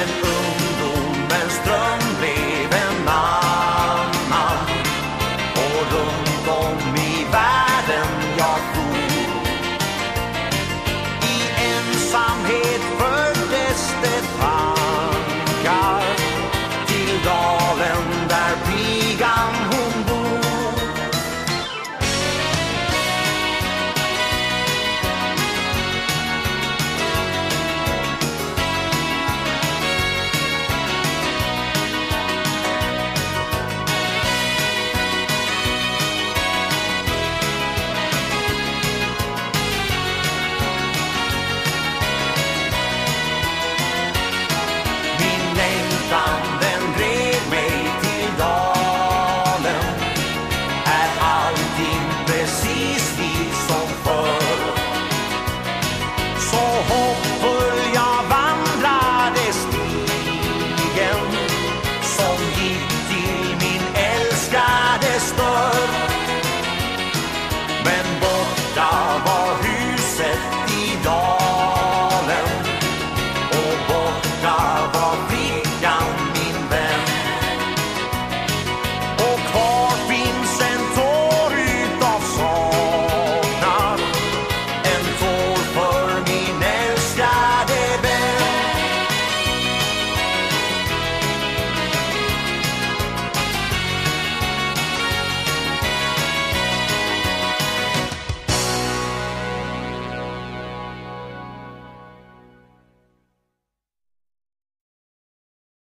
and story.